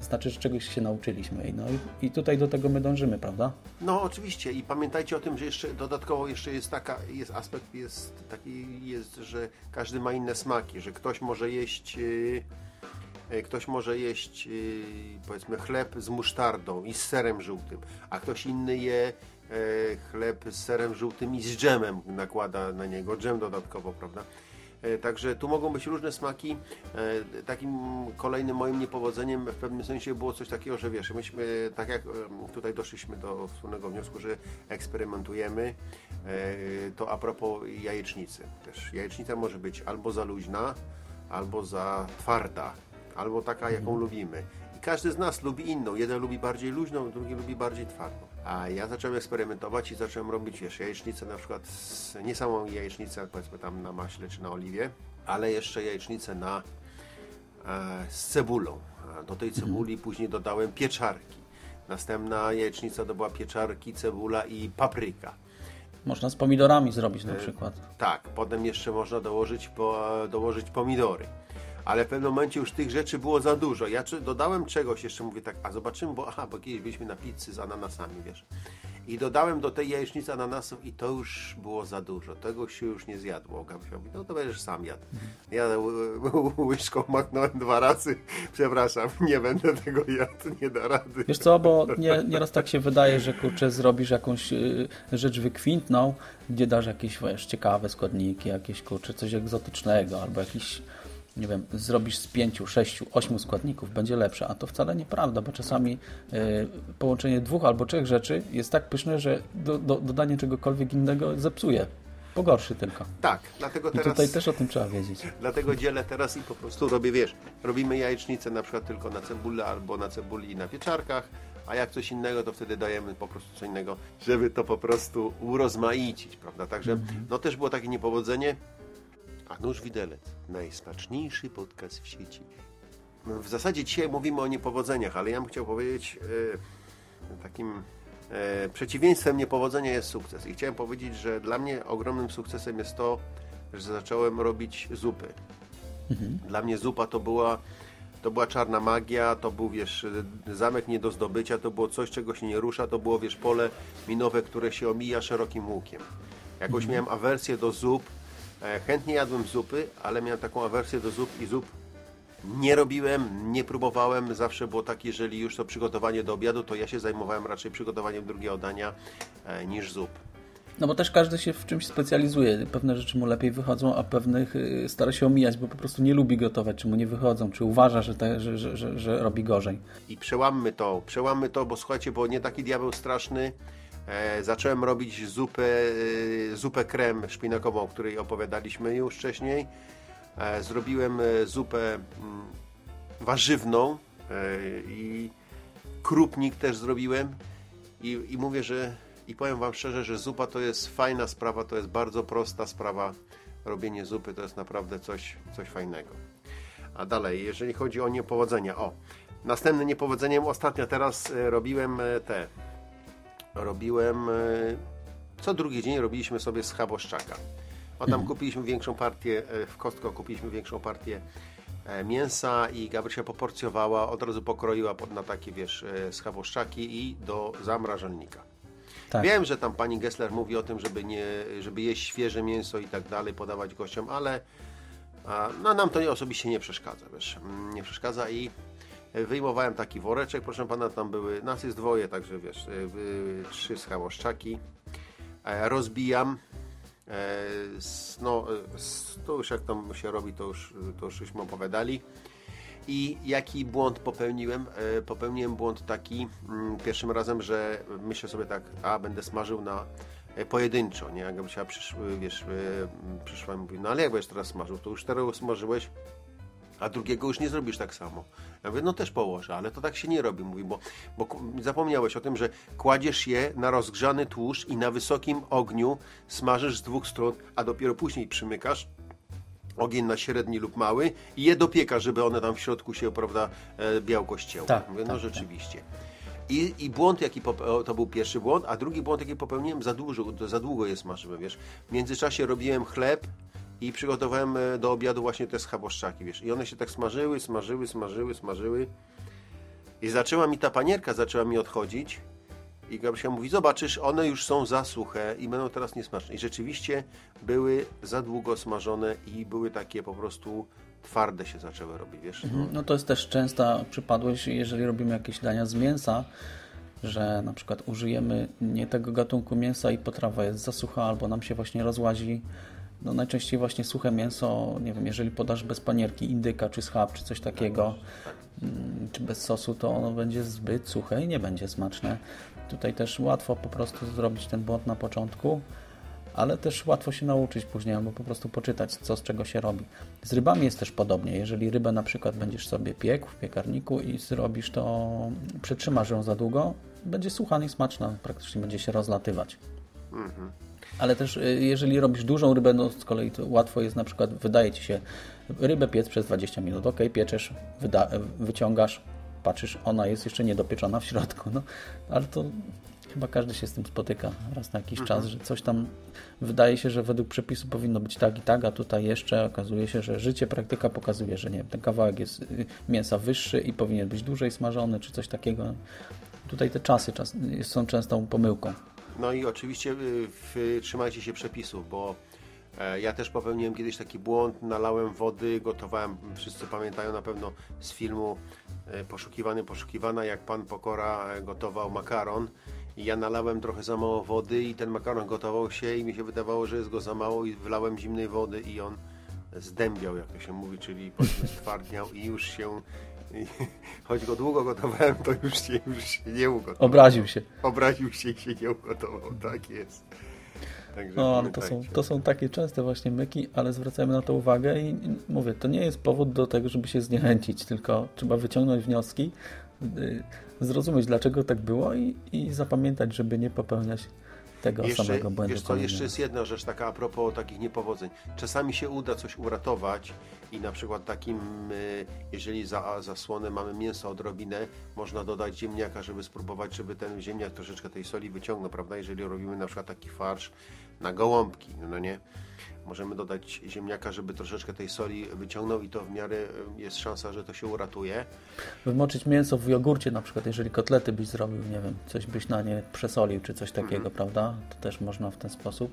[SPEAKER 1] znaczy, że czegoś się nauczyliśmy. No i, i tutaj do tego my dążymy, prawda?
[SPEAKER 2] No oczywiście i pamiętajcie o tym, że jeszcze dodatkowo jeszcze jest taka, jest aspekt jest taki jest, że każdy ma inne smaki, że ktoś może jeść yy, ktoś może jeść yy, powiedzmy chleb z musztardą i z serem żółtym, a ktoś inny je chleb z serem żółtym i z dżemem nakłada na niego, dżem dodatkowo, prawda? E, Także tu mogą być różne smaki. E, Takim kolejnym moim niepowodzeniem w pewnym sensie było coś takiego, że wiesz, myśmy, tak jak tutaj doszliśmy do wspólnego wniosku, że eksperymentujemy, e, to a propos jajecznicy. Też jajecznica może być albo za luźna, albo za twarda, albo taka, jaką lubimy. I każdy z nas lubi inną. Jeden lubi bardziej luźną, drugi lubi bardziej twardą. A ja zacząłem eksperymentować i zacząłem robić, wiesz, jajecznicę na przykład, nie samą jajecznicę, powiedzmy tam na maśle czy na oliwie, ale jeszcze jajecznicę na, e, z cebulą. Do tej cebuli później dodałem pieczarki. Następna jajecznica to była pieczarki, cebula i papryka.
[SPEAKER 1] Można z pomidorami zrobić na przykład.
[SPEAKER 2] Tak, potem jeszcze można dołożyć, po, dołożyć pomidory. Ale w pewnym momencie już tych rzeczy było za dużo. Ja dodałem czegoś, jeszcze mówię tak, a zobaczymy, bo aha, bo kiedyś byliśmy na pizzy z ananasami, wiesz. I dodałem do tej jajecznicy ananasów i to już było za dużo. Tego się już nie zjadło. Gabsia mówi, no to będziesz sam jadł. Ja ły- łyżką machnąłem dwa razy. Przepraszam, nie będę tego jadł, nie da rady.
[SPEAKER 1] Wiesz co, bo nie, nieraz tak się wydaje, że kurczę, zrobisz jakąś y, rzecz wykwintną, gdzie dasz jakieś wiesz, ciekawe składniki, jakieś kurczę, coś egzotycznego, albo jakiś, nie wiem, zrobisz z pięciu, sześciu, ośmiu składników, będzie lepsze, a to wcale nieprawda, bo czasami y, połączenie dwóch albo trzech rzeczy jest tak pyszne, że do, do, dodanie czegokolwiek innego zepsuje, pogorszy tylko.
[SPEAKER 2] Tak, dlatego
[SPEAKER 1] I
[SPEAKER 2] teraz...
[SPEAKER 1] tutaj też o tym trzeba wiedzieć.
[SPEAKER 2] Dlatego dzielę teraz i po prostu robię, wiesz, robimy jajecznicę na przykład tylko na cebulę albo na cebuli i na pieczarkach, a jak coś innego, to wtedy dajemy po prostu co innego, żeby to po prostu urozmaicić, prawda? Także no też było takie niepowodzenie. A nóż widelec, najsmaczniejszy podcast w sieci. No, W zasadzie dzisiaj mówimy o niepowodzeniach, ale ja bym chciał powiedzieć e, takim e, przeciwieństwem niepowodzenia jest sukces. I chciałem powiedzieć, że dla mnie ogromnym sukcesem jest to, że zacząłem robić zupy. Dla mnie zupa to była, to była czarna magia, to był, wiesz, zamek nie do zdobycia, to było coś, czego się nie rusza, to było, wiesz, pole minowe, które się omija szerokim łukiem. Jakoś miałem awersję do zup, chętnie jadłem zupy, ale miałem taką awersję do zup i zup nie robiłem, nie próbowałem, zawsze było tak, jeżeli już to przygotowanie do obiadu, to ja się zajmowałem raczej przygotowaniem drugiego dania e, niż zup.
[SPEAKER 1] No bo też każdy się w czymś specjalizuje. Pewne rzeczy mu lepiej wychodzą, a pewnych y, stara się omijać, bo po prostu nie lubi gotować, czy mu nie wychodzą, czy uważa, że, te, że, że, że, że robi gorzej.
[SPEAKER 2] I przełammy to, przełammy to, bo słuchajcie, bo nie taki diabeł straszny. E, zacząłem robić zupę, e, zupę krem szpinakową, o której opowiadaliśmy już wcześniej. E, zrobiłem zupę mm, warzywną i krupnik też zrobiłem. I, I mówię, że i powiem Wam szczerze, że zupa to jest fajna sprawa, to jest bardzo prosta sprawa. Robienie zupy to jest naprawdę coś, coś fajnego. A dalej, jeżeli chodzi o niepowodzenia, o, następnym niepowodzeniem ostatnio teraz robiłem te, robiłem, e, co drugi dzień robiliśmy sobie schaboszczaka. O tam kupiliśmy większą partię, e, w Kostko kupiliśmy większą partię e, mięsa i Gabrysia poporcjowała, od razu pokroiła pod- na takie, wiesz, schaboszczaki i do zamrażalnika.
[SPEAKER 1] Tak.
[SPEAKER 2] Wiem, że tam pani Gessler mówi o tym, żeby, nie, żeby jeść świeże mięso i tak dalej, podawać gościom, ale a, no, nam to osobiście nie przeszkadza, wiesz, mm, nie przeszkadza i wyjmowałem taki woreczek, proszę pana, tam były, nas jest dwoje, także wiesz, były trzy schaboszczaki, e, rozbijam, e, no, e, to już jak tam się robi, to już, to już żeśmy opowiadali I jaki błąd popełniłem? E, Popełniłem błąd taki mm, pierwszym razem, że myślę sobie tak, a będę smażył na e, pojedynczo, nie? Jak Gabrysia przyszły, wiesz, e, przyszła i mówi, no ale jak będziesz teraz smażył, to już teraz smażyłeś, a drugiego już nie zrobisz tak samo. Ja mówię, no też położę, ale to tak się nie robi, mówi, bo, bo zapomniałeś o tym, że kładziesz je na rozgrzany tłuszcz i na wysokim ogniu smażysz z dwóch stron, a dopiero później przymykasz ogień na średni lub mały i je dopieka, żeby one tam w środku się, prawda, e, białko ścięło.
[SPEAKER 1] Tak,
[SPEAKER 2] Mówię, no
[SPEAKER 1] tak,
[SPEAKER 2] rzeczywiście. I, I błąd, jaki to był pierwszy błąd, a drugi błąd, jaki popełniłem, za dużo, za długo je smażyłem, wiesz. W międzyczasie robiłem chleb i przygotowałem e, do obiadu właśnie te schaboszczaki, wiesz. I one się tak smażyły, smażyły, smażyły, smażyły. I zaczęła mi ta panierka, zaczęła mi odchodzić. I Gabrysia mówi, zobaczysz, one już są za suche i będą teraz niesmaczne. I rzeczywiście były za długo smażone i były takie po prostu twarde się zaczęły robić, wiesz. No,
[SPEAKER 1] No to jest też częsta przypadłość, jeżeli robimy jakieś dania z mięsa, że na przykład użyjemy nie tego gatunku mięsa i potrawa jest za sucha albo nam się właśnie rozłazi. No najczęściej właśnie suche mięso, nie wiem, jeżeli podasz bez panierki indyka czy schab czy coś takiego, mm, czy bez sosu, to ono będzie zbyt suche i nie będzie smaczne. Tutaj też łatwo po prostu zrobić ten błąd na początku, ale też łatwo się nauczyć później, albo po prostu poczytać, co z czego się robi. Z rybami jest też podobnie. Jeżeli rybę na przykład będziesz sobie piekł w piekarniku i zrobisz to, przytrzymasz ją za długo, będzie sucha i smaczna, praktycznie będzie się rozlatywać. Ale też y, jeżeli robisz dużą rybę, no z kolei to łatwo jest na przykład, wydaje Ci się, rybę piec przez 20 minut, ok, pieczesz, wyda, wyciągasz, patrzysz, ona jest jeszcze niedopieczona w środku, no, ale to chyba każdy się z tym spotyka raz na jakiś czas, że coś tam wydaje się, że według przepisu powinno być tak i tak, a tutaj jeszcze okazuje się, że życie, praktyka pokazuje, że nie, ten kawałek jest y, mięsa wyższy i powinien być dłużej smażony, czy coś takiego. Tutaj te czasy czas, są częstą pomyłką.
[SPEAKER 2] No i oczywiście y, w, trzymajcie się przepisów, bo e, ja też popełniłem kiedyś taki błąd, nalałem wody, gotowałem, wszyscy pamiętają na pewno z filmu e, Poszukiwany, Poszukiwana, jak pan Pokora e, gotował makaron. I ja nalałem trochę za mało wody i ten makaron gotował się i mi się wydawało, że jest go za mało i wlałem zimnej wody i on zdębiał, jak to się mówi, czyli powiedzmy stwardniał i już się, choć go długo gotowałem, to już się, już się nie ugotował.
[SPEAKER 1] Obraził się.
[SPEAKER 2] Obraził się i się nie ugotował, tak jest. Także
[SPEAKER 1] No, ale to są, to są takie częste właśnie myki, ale zwracajmy na to uwagę i i mówię, to nie jest powód do tego, żeby się zniechęcić, tylko trzeba wyciągnąć wnioski, y, zrozumieć dlaczego tak było i, i zapamiętać, żeby nie popełniać tego
[SPEAKER 2] Jeszcze,
[SPEAKER 1] samego błędu.
[SPEAKER 2] wiesz co, jeszcze jest jedna rzecz taka a propos takich niepowodzeń. Czasami się uda coś uratować i na przykład takim, y, jeżeli za zasłonę mamy mięso odrobinę, można dodać ziemniaka, żeby spróbować, żeby ten ziemniak troszeczkę tej soli wyciągnął, prawda? Jeżeli robimy na przykład taki farsz na gołąbki, no nie? Możemy dodać ziemniaka, żeby troszeczkę tej soli wyciągnął i to w miarę y, jest szansa, że to się uratuje.
[SPEAKER 1] Wymoczyć mięso w jogurcie na przykład, jeżeli kotlety byś zrobił, nie wiem, coś byś na nie przesolił, czy coś takiego,
[SPEAKER 2] Mhm.
[SPEAKER 1] prawda? To też można w ten sposób.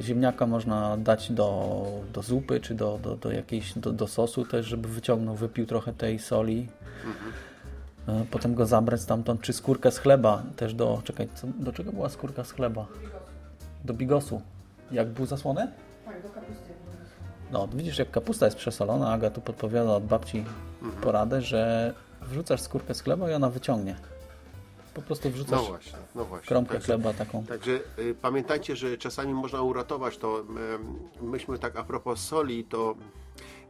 [SPEAKER 1] Ziemniaka można dać do, do zupy, czy do, do, do jakiejś, do, do sosu też, żeby wyciągnął, wypił trochę tej soli.
[SPEAKER 2] Mhm.
[SPEAKER 1] E, Potem go zabrać stamtąd, czy skórkę z chleba też do, czekaj, co, do czego była skórka z chleba? Do bigosu. Jak był zasłony? No, widzisz, jak kapusta jest przesolona, Aga tu podpowiada od babci
[SPEAKER 2] Mhm.
[SPEAKER 1] poradę, że wrzucasz skórkę z chleba i ona wyciągnie. Po prostu
[SPEAKER 2] No
[SPEAKER 1] wrzucasz
[SPEAKER 2] właśnie, no właśnie.
[SPEAKER 1] kromkę
[SPEAKER 2] Także-
[SPEAKER 1] chleba taką.
[SPEAKER 2] Także y, pamiętajcie, że czasami można uratować to. em, myśmy tak a propos soli, to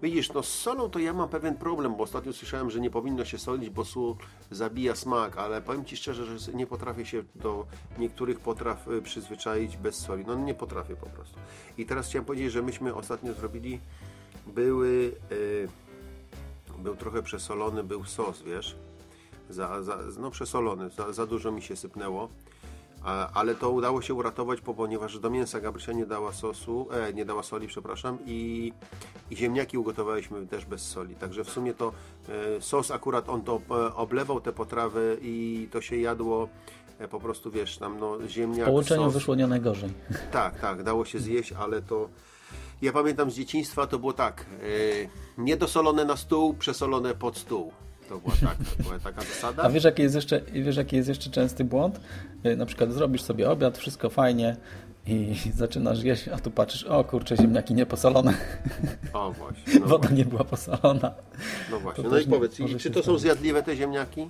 [SPEAKER 2] widzisz, no z solą to ja mam pewien problem, bo ostatnio słyszałem, że nie powinno się solić, bo sól zabija smak, ale powiem Ci szczerze, że nie potrafię się do niektórych potraw y, przyzwyczaić bez soli. No nie potrafię po prostu. I teraz chciałem powiedzieć, że myśmy ostatnio zrobili, były, y, był trochę przesolony, był sos, wiesz, za, za, no przesolony, za, za dużo mi się sypnęło. Ale to udało się uratować, bo ponieważ do mięsa Gabrysia nie dała sosu, e, nie dała soli, przepraszam, i, i ziemniaki ugotowaliśmy też bez soli. Także w sumie to e, sos akurat on to e, oblewał te potrawy i to się jadło e, po prostu, wiesz, tam no ziemniak,
[SPEAKER 1] W połączeniu
[SPEAKER 2] sos.
[SPEAKER 1] wyszło nie najgorzej.
[SPEAKER 2] Tak, tak, dało się zjeść, ale to. Ja pamiętam z dzieciństwa to było tak. Yy, niedosolone na stół, przesolone pod stół. To była, tak, to była taka zasada.
[SPEAKER 1] A wiesz jaki jest jeszcze, wiesz, jaki jest jeszcze częsty błąd? Y, Na przykład zrobisz sobie obiad, wszystko fajnie i zaczynasz jeść, a tu patrzysz, o kurczę, ziemniaki nieposolone.
[SPEAKER 2] O właśnie. No,
[SPEAKER 1] Woda nie była posolona.
[SPEAKER 2] no właśnie.
[SPEAKER 1] to
[SPEAKER 2] No i powiedz, i czy to są zjadliwe te ziemniaki?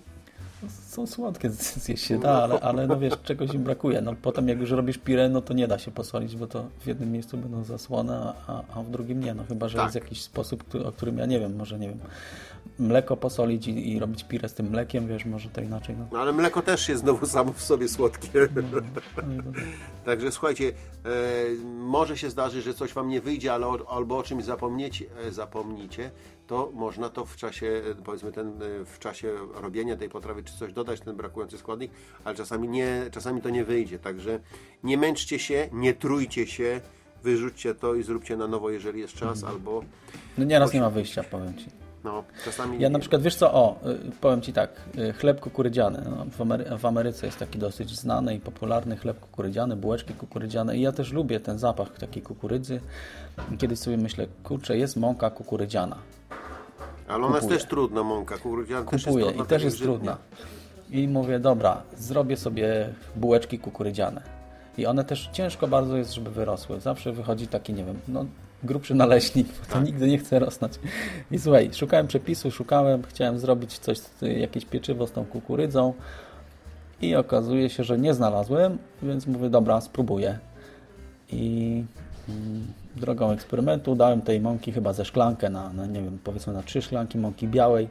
[SPEAKER 1] Są słodkie, zjeść się da, ale, ale no wiesz, czegoś im brakuje. No potem jak już robisz pirę, no to nie da się posolić, bo to w jednym miejscu będą zasłone, a, a w drugim nie. No chyba, że
[SPEAKER 2] Tak.
[SPEAKER 1] jest jakiś sposób, który- o którym ja nie wiem, może nie wiem, mleko posolić i, i robić pirę z tym mlekiem, wiesz, może to inaczej. No.
[SPEAKER 2] No ale mleko też jest znowu samo w sobie słodkie. Także słuchajcie, e, może się zdarzyć, że coś Wam nie wyjdzie, ale o, albo o czymś zapomniecie, e, zapomnicie, to można to w czasie, e, powiedzmy ten, e, w czasie robienia tej potrawy, czy coś dodać, ten brakujący składnik, ale czasami nie, czasami to nie wyjdzie. Także nie męczcie się, nie trójcie się, wyrzućcie to i zróbcie na nowo, jeżeli jest czas, albo
[SPEAKER 1] no nieraz nie ma wyjścia, powiem Ci.
[SPEAKER 2] No, czasami...
[SPEAKER 1] Ja na przykład, wiesz co, o, y, powiem Ci tak, y, chleb kukurydziany. No, w, Amery- w Ameryce jest taki dosyć znany i popularny chleb kukurydziany, bułeczki kukurydziane i ja też lubię ten zapach takiej kukurydzy. Kiedyś sobie myślę, kurczę, jest mąka kukurydziana.
[SPEAKER 2] Ale ona jest
[SPEAKER 1] kupuję.
[SPEAKER 2] też trudna, mąka kukurydziana
[SPEAKER 1] Kupuję
[SPEAKER 2] jest trudna,
[SPEAKER 1] i też jest trudna. I mówię, dobra, zrobię sobie bułeczki kukurydziane. I one też ciężko bardzo jest, żeby wyrosły. Zawsze wychodzi taki, nie wiem, no grubszy naleśnik, bo to
[SPEAKER 2] Tak.
[SPEAKER 1] nigdy nie chce rosnąć. I słuchaj, szukałem przepisu, szukałem, chciałem zrobić coś, jakieś pieczywo z tą kukurydzą i okazuje się, że nie znalazłem, więc mówię, dobra, spróbuję. I mm, drogą eksperymentu dałem tej mąki chyba ze szklankę na, na, nie wiem, powiedzmy na trzy szklanki mąki białej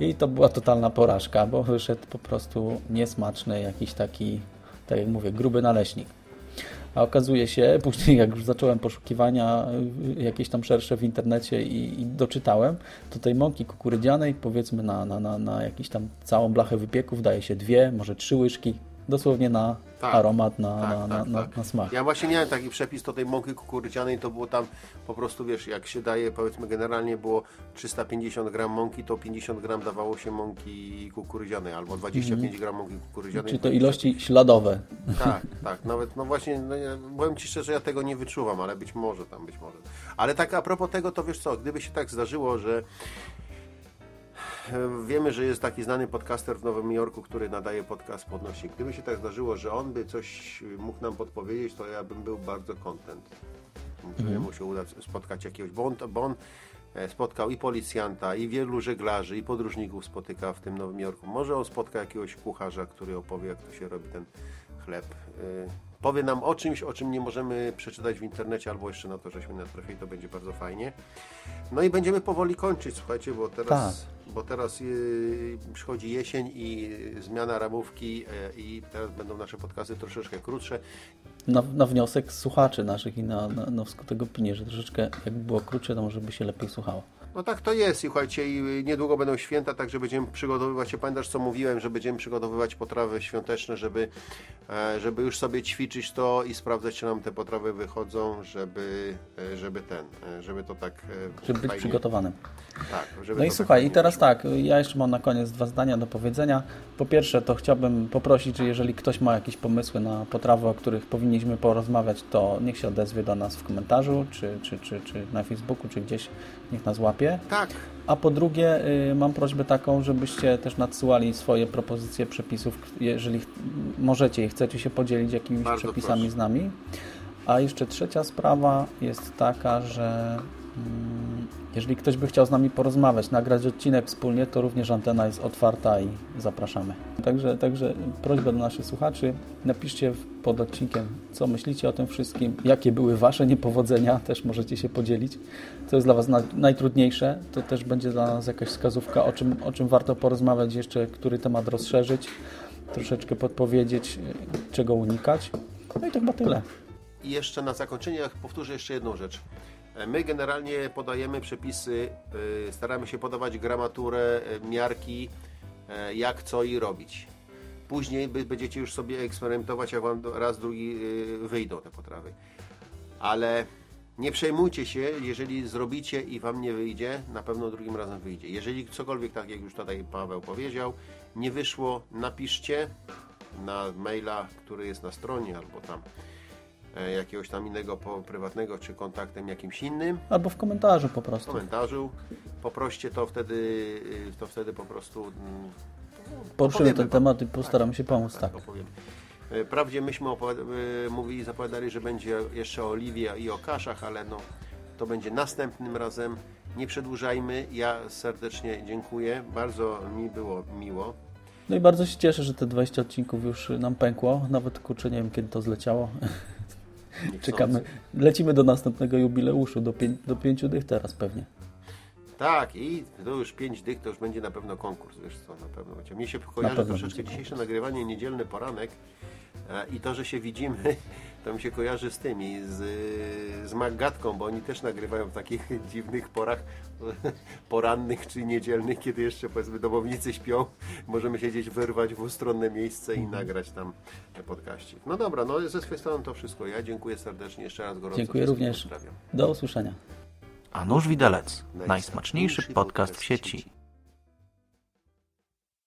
[SPEAKER 1] i to była totalna porażka, bo wyszedł po prostu niesmaczny, jakiś taki, tak jak mówię, gruby naleśnik. A okazuje się, później jak już zacząłem poszukiwania y, jakieś tam szersze w internecie i, i doczytałem, to tej mąki kukurydzianej powiedzmy na, na, na, na jakiś tam całą blachę wypieków daje się dwie, może trzy łyżki, dosłownie na
[SPEAKER 2] Tak.
[SPEAKER 1] aromat, na,
[SPEAKER 2] Tak,
[SPEAKER 1] na,
[SPEAKER 2] tak,
[SPEAKER 1] na,
[SPEAKER 2] tak.
[SPEAKER 1] na smak.
[SPEAKER 2] Ja właśnie miałem taki przepis do tej mąki kukurydzianej, to było tam po prostu, wiesz, jak się daje, powiedzmy generalnie było 350 gram mąki, to 50 gram dawało się mąki kukurydzianej, albo 25 gram mąki kukurydzianej.
[SPEAKER 1] Czy to ilości śladowe.
[SPEAKER 2] Tak, tak, nawet, no właśnie, no, ja, powiem Ci szczerze, ja tego nie wyczuwam, ale być może tam, być może. Ale tak a propos tego, to wiesz co, gdyby się tak zdarzyło, że Wiemy, że jest taki znany podcaster w Nowym Jorku, który nadaje podcast podnośnik. Gdyby się tak zdarzyło, że on by coś mógł nam podpowiedzieć, to ja bym był bardzo content. Że jemu się uda spotkać jakiegoś, bo on, bo on e, spotkał i policjanta, i wielu żeglarzy, i podróżników spotyka w tym Nowym Jorku. Może on spotka jakiegoś kucharza, który opowie, jak to się robi ten chleb. Y, Powie nam o czymś, o czym nie możemy przeczytać w internecie, albo jeszcze na to, żeśmy natrafili, to będzie bardzo fajnie. No i będziemy powoli kończyć, słuchajcie, bo teraz, bo teraz yy, przychodzi jesień i yy, zmiana ramówki yy, i teraz będą nasze podcasty troszeczkę krótsze.
[SPEAKER 1] Na, na wniosek słuchaczy naszych i na, na, na wskutek opinii, że troszeczkę jakby było krótsze, to może by się lepiej słuchało.
[SPEAKER 2] No tak to jest, słuchajcie, i niedługo będą święta, także będziemy przygotowywać się. Pamiętasz, co mówiłem, że będziemy przygotowywać potrawy świąteczne, żeby, e, żeby już sobie ćwiczyć to i sprawdzać, czy nam te potrawy wychodzą, żeby, e, żeby ten, e, żeby to tak
[SPEAKER 1] Żeby być
[SPEAKER 2] fajnie-
[SPEAKER 1] przygotowanym.
[SPEAKER 2] Tak, żeby
[SPEAKER 1] No i
[SPEAKER 2] to
[SPEAKER 1] słuchaj,
[SPEAKER 2] tak
[SPEAKER 1] i teraz tak, ja jeszcze mam na koniec dwa zdania do powiedzenia. Po pierwsze, to chciałbym poprosić, że jeżeli ktoś ma jakieś pomysły na potrawy, o których powinniśmy porozmawiać, to niech się odezwie do nas w komentarzu, czy, czy, czy, czy na Facebooku, czy gdzieś, niech nas łapie.
[SPEAKER 2] Tak,
[SPEAKER 1] A po drugie, y, mam prośbę taką, żebyście też nadsyłali swoje propozycje przepisów, jeżeli możecie i chcecie się podzielić jakimiś
[SPEAKER 2] Bardzo
[SPEAKER 1] przepisami
[SPEAKER 2] proszę.
[SPEAKER 1] z nami. A jeszcze trzecia sprawa jest taka, że jeżeli ktoś by chciał z nami porozmawiać, nagrać odcinek wspólnie, to również antena jest otwarta i zapraszamy. Także, także prośba do naszych słuchaczy, napiszcie pod odcinkiem, co myślicie o tym wszystkim, jakie były Wasze niepowodzenia, też możecie się podzielić, co jest dla Was na, najtrudniejsze, to też będzie dla nas jakaś wskazówka, o czym, o czym warto porozmawiać jeszcze, który temat rozszerzyć, troszeczkę podpowiedzieć, czego unikać. No i to chyba tyle.
[SPEAKER 2] I jeszcze na zakończenie powtórzę jeszcze jedną rzecz. E, My generalnie podajemy przepisy, y, staramy się podawać gramaturę, y, miarki, e, jak co i robić. Później będziecie już sobie eksperymentować, jak Wam raz, drugi wyjdą te potrawy. Ale nie przejmujcie się, jeżeli zrobicie i Wam nie wyjdzie, na pewno drugim razem wyjdzie. Jeżeli cokolwiek, tak jak już tutaj Paweł powiedział, nie wyszło, napiszcie na maila, który jest na stronie albo tam e, jakiegoś tam innego po, prywatnego czy kontaktem jakimś innym
[SPEAKER 1] Albo w komentarzu po
[SPEAKER 2] w
[SPEAKER 1] prostu.
[SPEAKER 2] komentarzu. Poproście to wtedy, y, to wtedy po prostu mm,
[SPEAKER 1] Poruszymy ten temat i postaramy się pomóc, tak.
[SPEAKER 2] opowiem. E, Wprawdzie myśmy e, mówili, zapowiadali, że będzie jeszcze o oliwie i o kaszach, ale no, to będzie następnym razem. Nie przedłużajmy. Ja serdecznie dziękuję. Bardzo mi było miło.
[SPEAKER 1] No i bardzo się cieszę, że te 20 odcinków już nam pękło. Nawet kurczę, nie wiem kiedy to zleciało. Czekamy. Lecimy do następnego jubileuszu, do, pię do pięciu dych teraz pewnie.
[SPEAKER 2] Tak, i to już pięć dych, to już będzie na pewno konkurs, wiesz co, na pewno będzie. Mnie się kojarzy troszeczkę dzisiejsze nagrywanie, niedzielny poranek e, i to, że się widzimy, to mi się kojarzy z tymi, z, z Maggatką, bo oni też nagrywają w takich dziwnych porach porannych czy niedzielnych, kiedy jeszcze powiedzmy domownicy śpią, możemy się gdzieś wyrwać w ustronne miejsce i nagrać tam podkaścik. No dobra, no ze swojej strony to wszystko. Ja dziękuję serdecznie, jeszcze raz gorąco
[SPEAKER 1] Dziękuję również.
[SPEAKER 2] pozdrawiam.
[SPEAKER 1] Do usłyszenia.
[SPEAKER 3] A nóż widelec. Najsmaczniejszy podcast w sieci.